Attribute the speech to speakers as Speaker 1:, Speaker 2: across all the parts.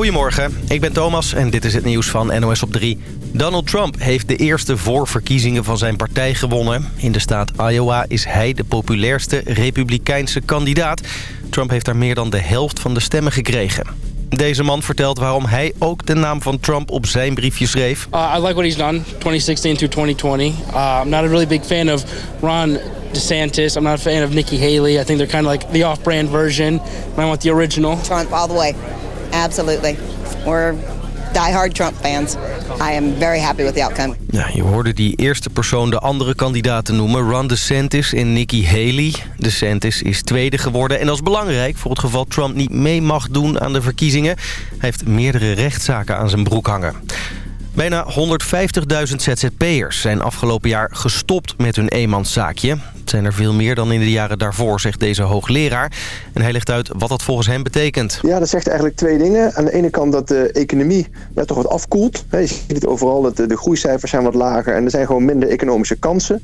Speaker 1: Goedemorgen, ik ben Thomas en dit is het nieuws van NOS op 3. Donald Trump heeft de eerste voorverkiezingen van zijn partij gewonnen. In de staat Iowa is hij de populairste republikeinse kandidaat. Trump heeft daar meer dan de helft van de stemmen gekregen. Deze man vertelt waarom hij ook de naam van Trump op zijn briefje schreef.
Speaker 2: Uh, I like what he's done, 2016 to 2020. Uh, I'm not a really big fan of Ron DeSantis. I'm not a fan of Nikki Haley. I think they're kind of like the off-brand version. I want the original.
Speaker 3: Trump all the way. Absolutely. We're diehard Trump fans. I am very happy with the outcome.
Speaker 1: Ja, je hoorde die eerste persoon de andere kandidaten noemen. Ron DeSantis en Nikki Haley. DeSantis is tweede geworden. En dat is belangrijk voor het geval Trump niet mee mag doen aan de verkiezingen. Hij heeft meerdere rechtszaken aan zijn broek hangen. Bijna 150.000 ZZP'ers zijn afgelopen jaar gestopt met hun eenmanszaakje. Het zijn er veel meer dan in de jaren daarvoor, zegt deze hoogleraar. En hij legt uit wat dat volgens hem betekent.
Speaker 4: Ja, dat zegt eigenlijk twee dingen. Aan de ene kant dat de economie ja, toch wat afkoelt. Je ziet het overal, dat de groeicijfers zijn wat lager en er zijn gewoon minder economische kansen.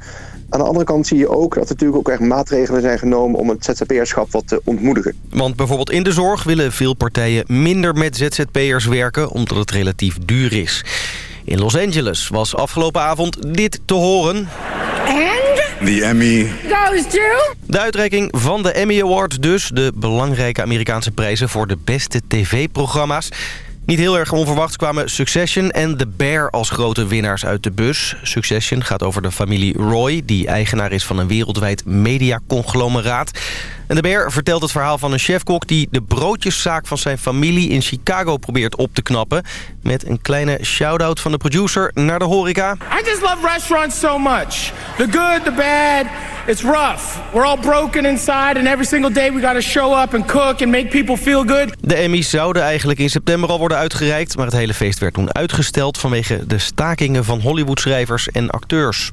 Speaker 4: Aan de andere kant zie je ook dat er natuurlijk ook echt maatregelen zijn genomen om het ZZP'erschap wat te ontmoedigen.
Speaker 1: Want bijvoorbeeld in de zorg willen veel partijen minder met ZZP'ers werken omdat het relatief duur is. In Los Angeles was afgelopen avond dit te horen.
Speaker 5: The Emmy
Speaker 6: goes to...
Speaker 1: De uitreiking van de Emmy Award dus. De belangrijke Amerikaanse prijzen voor de beste tv-programma's. Niet heel erg onverwacht kwamen Succession en The Bear als grote winnaars uit de bus. Succession gaat over de familie Roy, die eigenaar is van een wereldwijd mediaconglomeraat. En The Bear vertelt het verhaal van een chefkok die de broodjeszaak van zijn familie in Chicago probeert op te knappen. Met een kleine shout-out van de producer naar de horeca.
Speaker 7: I just love restaurants so much. The good, the bad. It's rough. We're all broken inside and every single day we gotta show up and cook and make people feel good.
Speaker 1: De Emmys zouden eigenlijk in september al worden uitgereikt... maar het hele feest werd toen uitgesteld vanwege de stakingen van Hollywoodschrijvers en acteurs.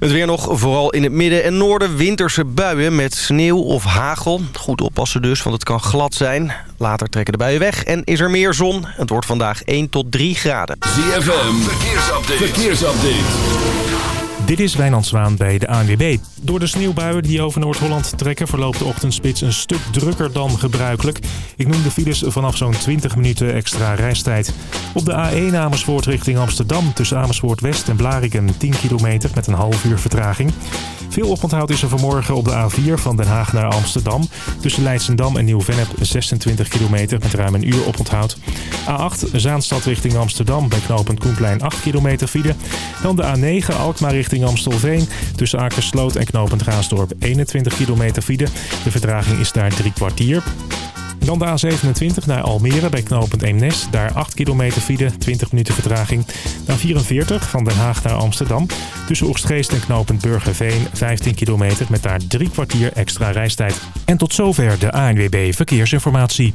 Speaker 1: Het weer nog, vooral in het midden en noorden winterse buien met sneeuw of hagel. Goed oppassen dus, want het kan glad zijn. Later trekken de buien weg en is er meer zon. Het wordt vandaag 1 tot 3 graden.
Speaker 8: ZFM, verkeersupdate. verkeersupdate.
Speaker 9: Dit is Wijnand Zwaan bij de ANWB. Door de sneeuwbuien die over Noord-Holland trekken... verloopt de ochtendspits een stuk drukker dan gebruikelijk. Ik noem de files vanaf zo'n 20 minuten extra reistijd. Op de A1 Amersfoort richting Amsterdam... tussen Amersfoort West en Blariken 10 kilometer met een half uur vertraging. Veel oponthoud is er vanmorgen op de A4 van Den Haag naar Amsterdam. Tussen Leidsendam en Nieuw-Vennep 26 kilometer met ruim een uur oponthoud. A8 Zaanstad richting Amsterdam bij knooppunt Koenplein 8 kilometer file. Dan de A9 Alkmaar richting Amstelveen. Tussen Akersloot en knooppunt Raasdorp 21 kilometer file. De vertraging is daar drie kwartier. Dan de A27 naar Almere bij knooppunt Eemnes. Daar 8 kilometer file, 20 minuten vertraging. Dan 44 van Den Haag naar Amsterdam. Tussen Oegstgeest en knooppunt Burgerveen 15 kilometer met daar drie kwartier extra reistijd. En tot zover de ANWB Verkeersinformatie.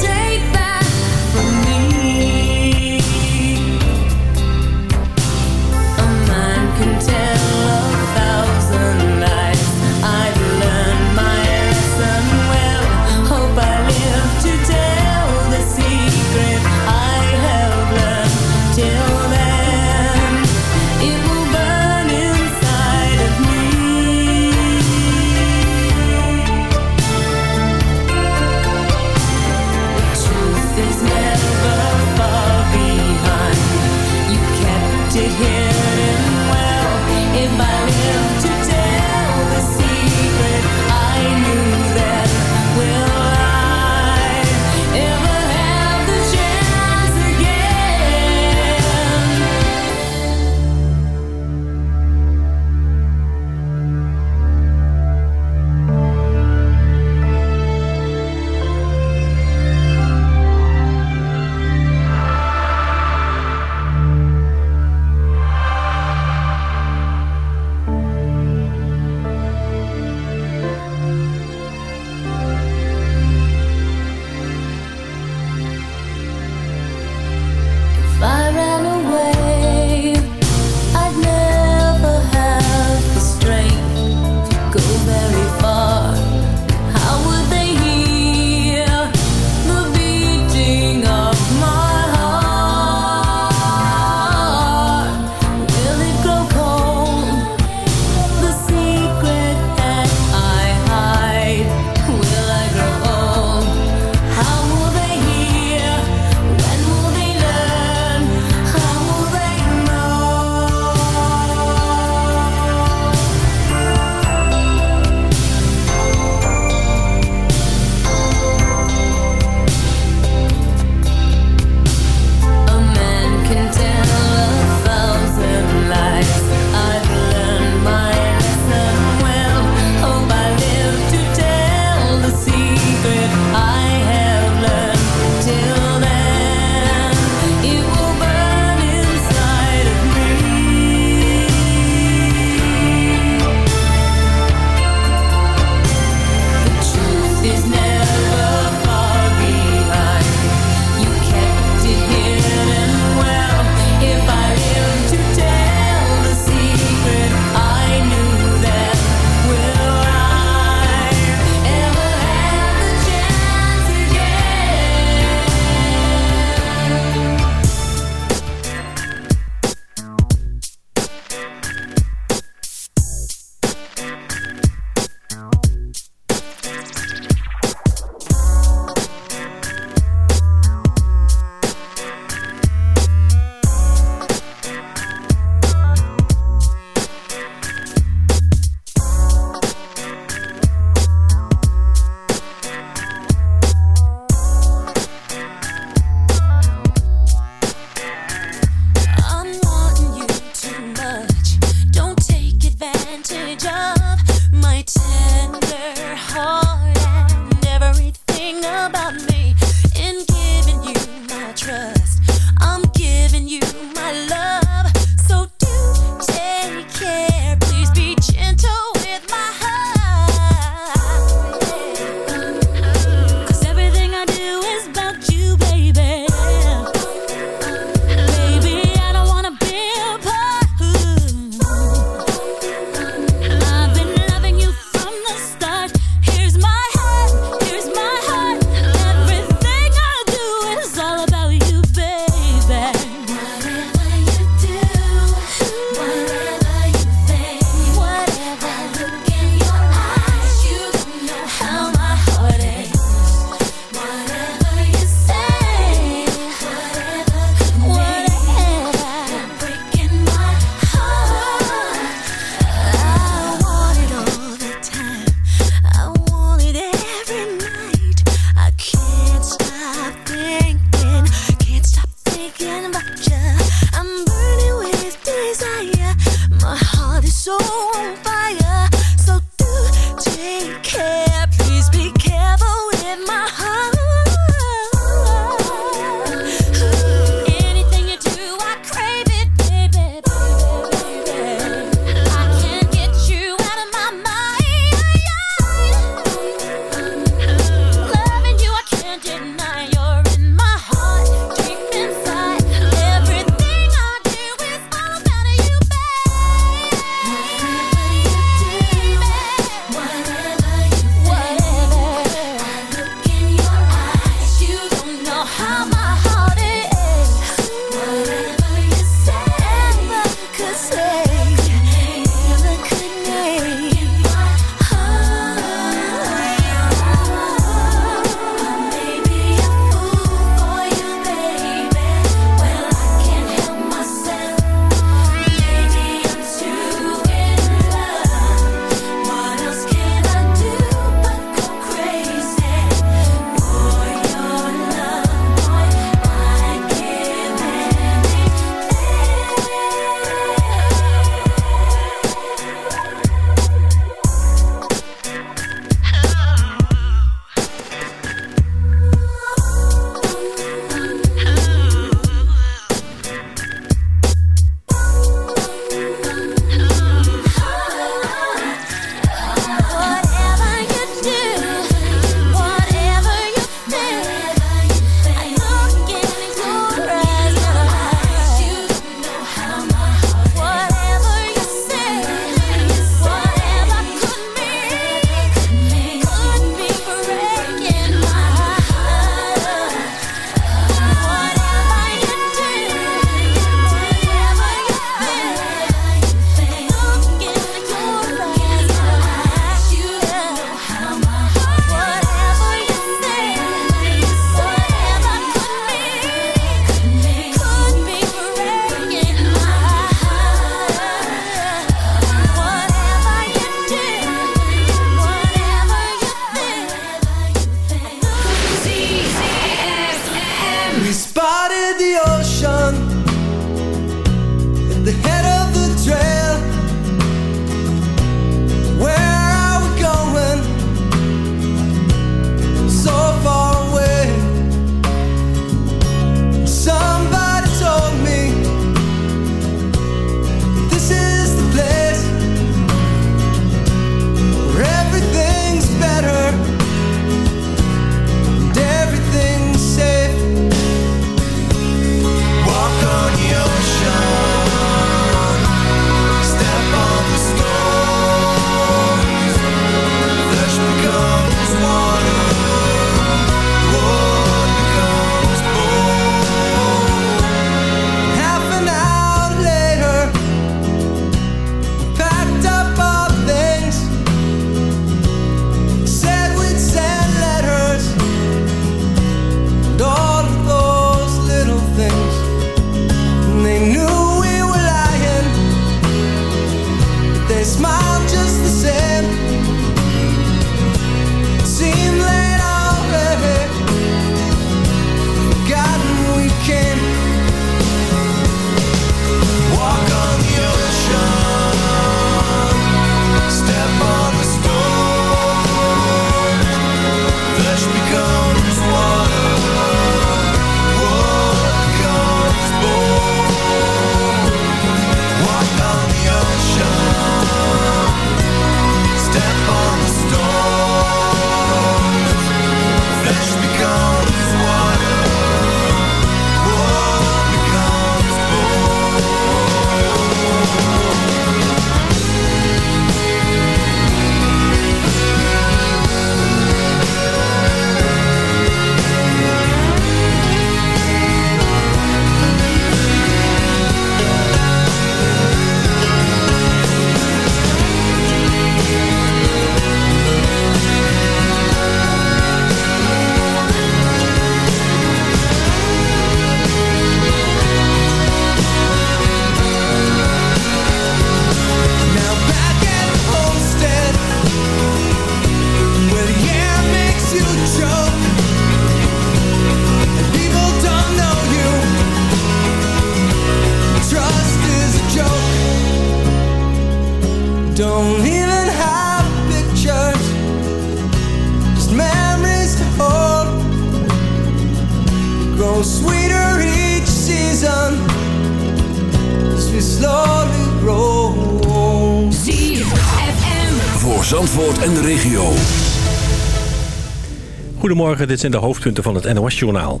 Speaker 10: Goedemorgen, dit zijn de hoofdpunten van het NOS-journaal.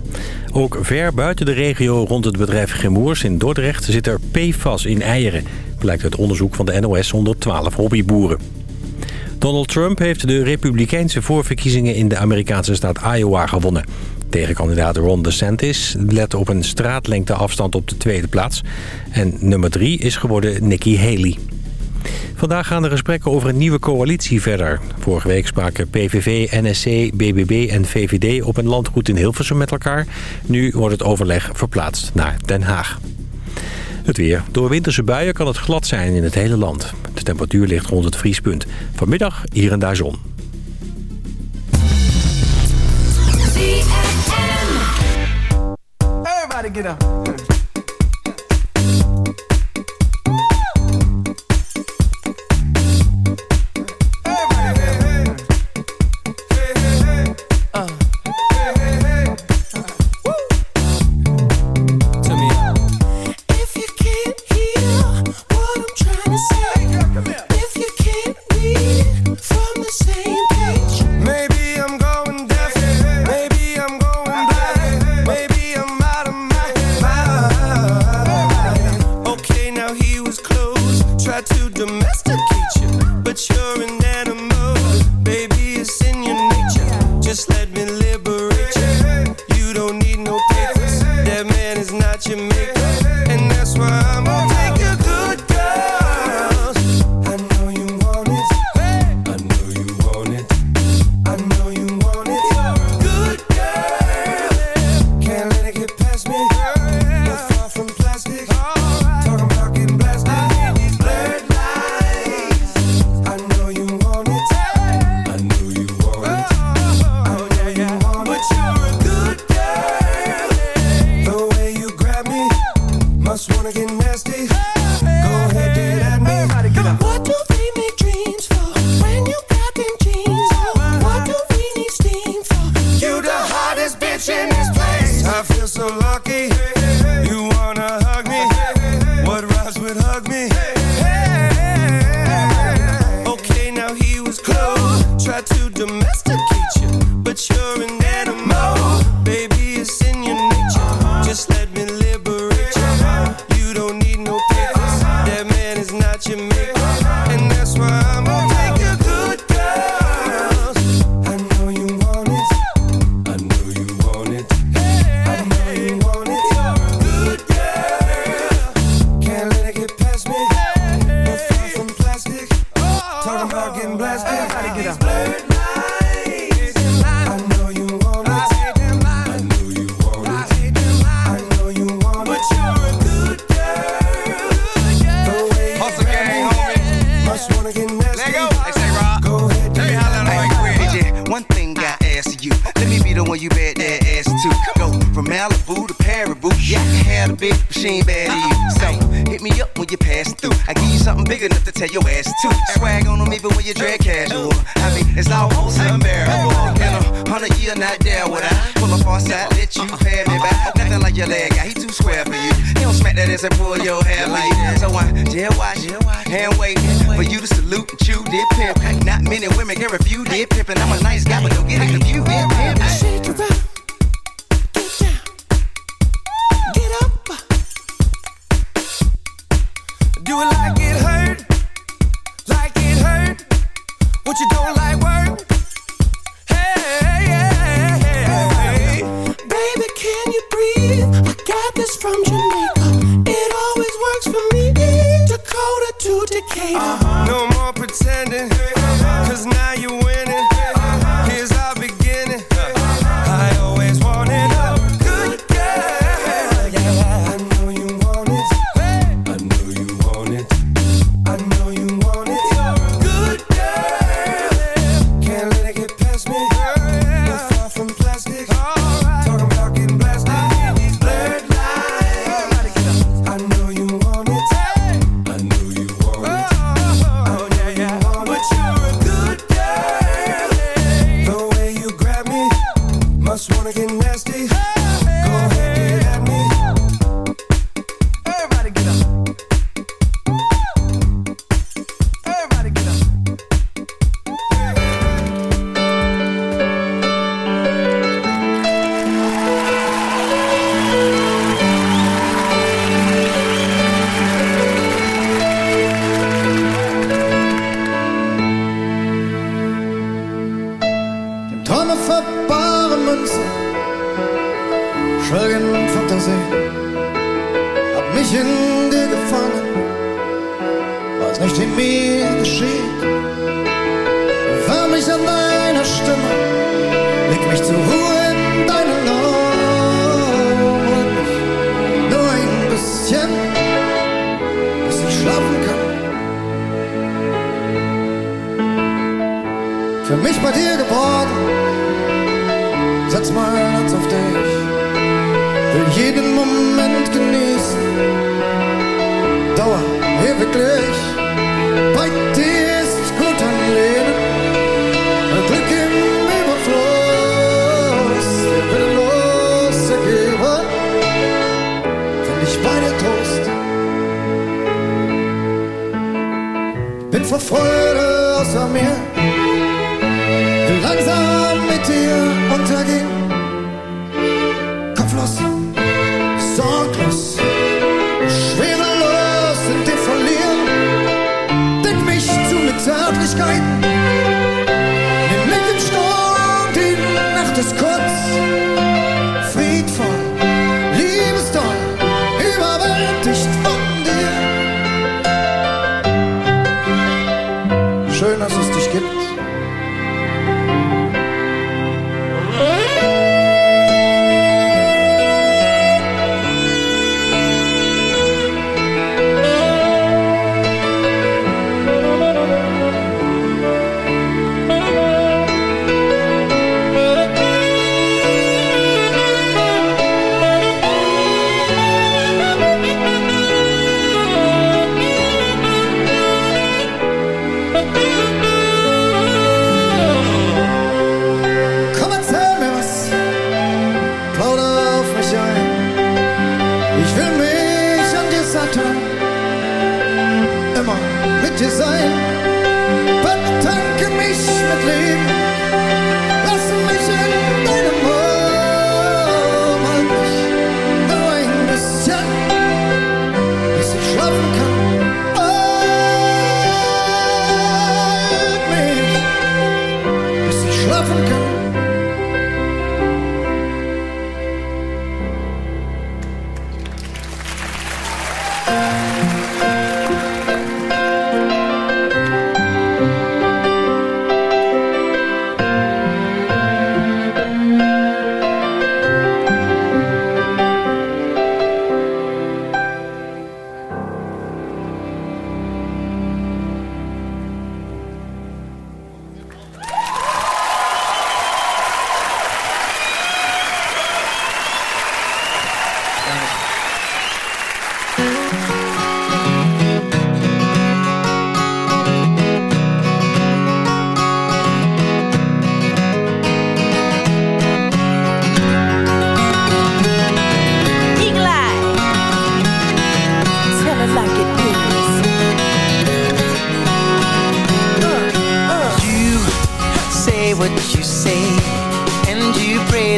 Speaker 10: Ook ver buiten de regio rond het bedrijf Gemoers in Dordrecht... zit er PFAS in eieren, blijkt uit onderzoek van de NOS onder 12 hobbyboeren. Donald Trump heeft de republikeinse voorverkiezingen in de Amerikaanse staat Iowa gewonnen. Tegenkandidaat Ron DeSantis let op een straatlengte afstand op de tweede plaats. En nummer drie is geworden Nikki Haley. Vandaag gaan de gesprekken over een nieuwe coalitie verder. Vorige week spraken PVV, NSC, BBB en VVD op een landgoed in Hilversum met elkaar. Nu wordt het overleg verplaatst naar Den Haag. Het weer. Door winterse buien kan het glad zijn in het hele land. De temperatuur ligt rond het vriespunt. Vanmiddag hier en daar zon.
Speaker 6: Everybody get up.
Speaker 11: One you bet that ass too. Go from Malibu to Paribu. Yeah, I can have a big machine bad to you. When you pass through. I give you something big enough to tell your ass to. Swag on them even when you drag casual. I mean, it's almost unbearable. In a hundred year, not there would I pull up on side, let you uh-uh. pay me back. Nothing like your leg guy, he too square for you. He don't smack that ass and pull your hair like that. So I jail watch, hand wait for you to salute and chew did pimp. Not many women can refuse did pimp, and I'm a nice guy, but don't get it confused. Did pimp.
Speaker 6: Shake it up. Do it like it hurt. Like it hurt. What you don't like work. Hey, hey. Baby, can you breathe? I got this from Jamaica. It always works for me. Dakota to Decatur. Uh-huh. No more pretending.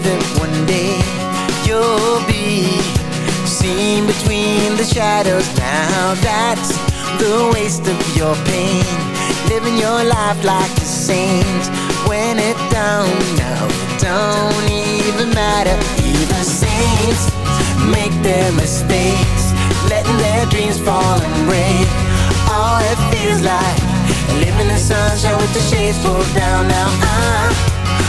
Speaker 12: That one day you'll be seen between the shadows. Now that's the waste of your pain, living your life like a saint. When it don't, no, it don't even matter. Even saints make their mistakes, letting their dreams fall and break. All it feels like living in sunshine with the shades pulled down. Now I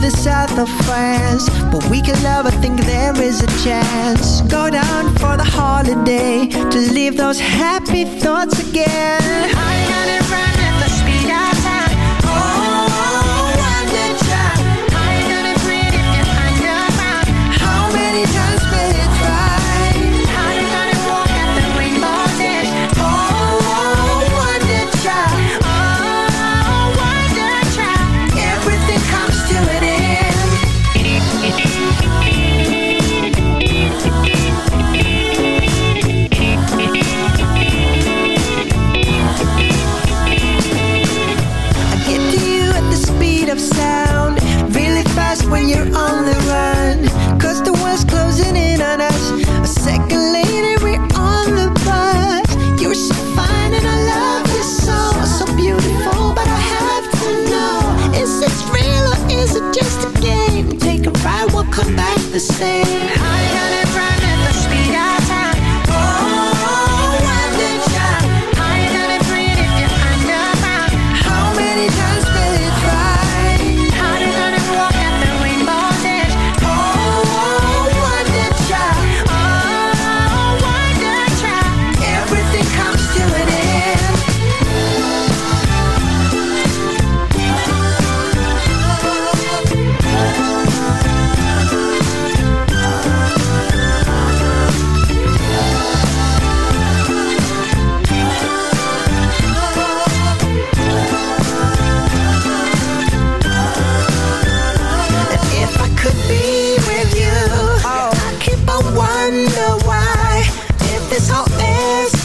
Speaker 12: the south of France But we can never think there is a chance. Go down for the holiday To leave those happy thoughts again. I
Speaker 13: say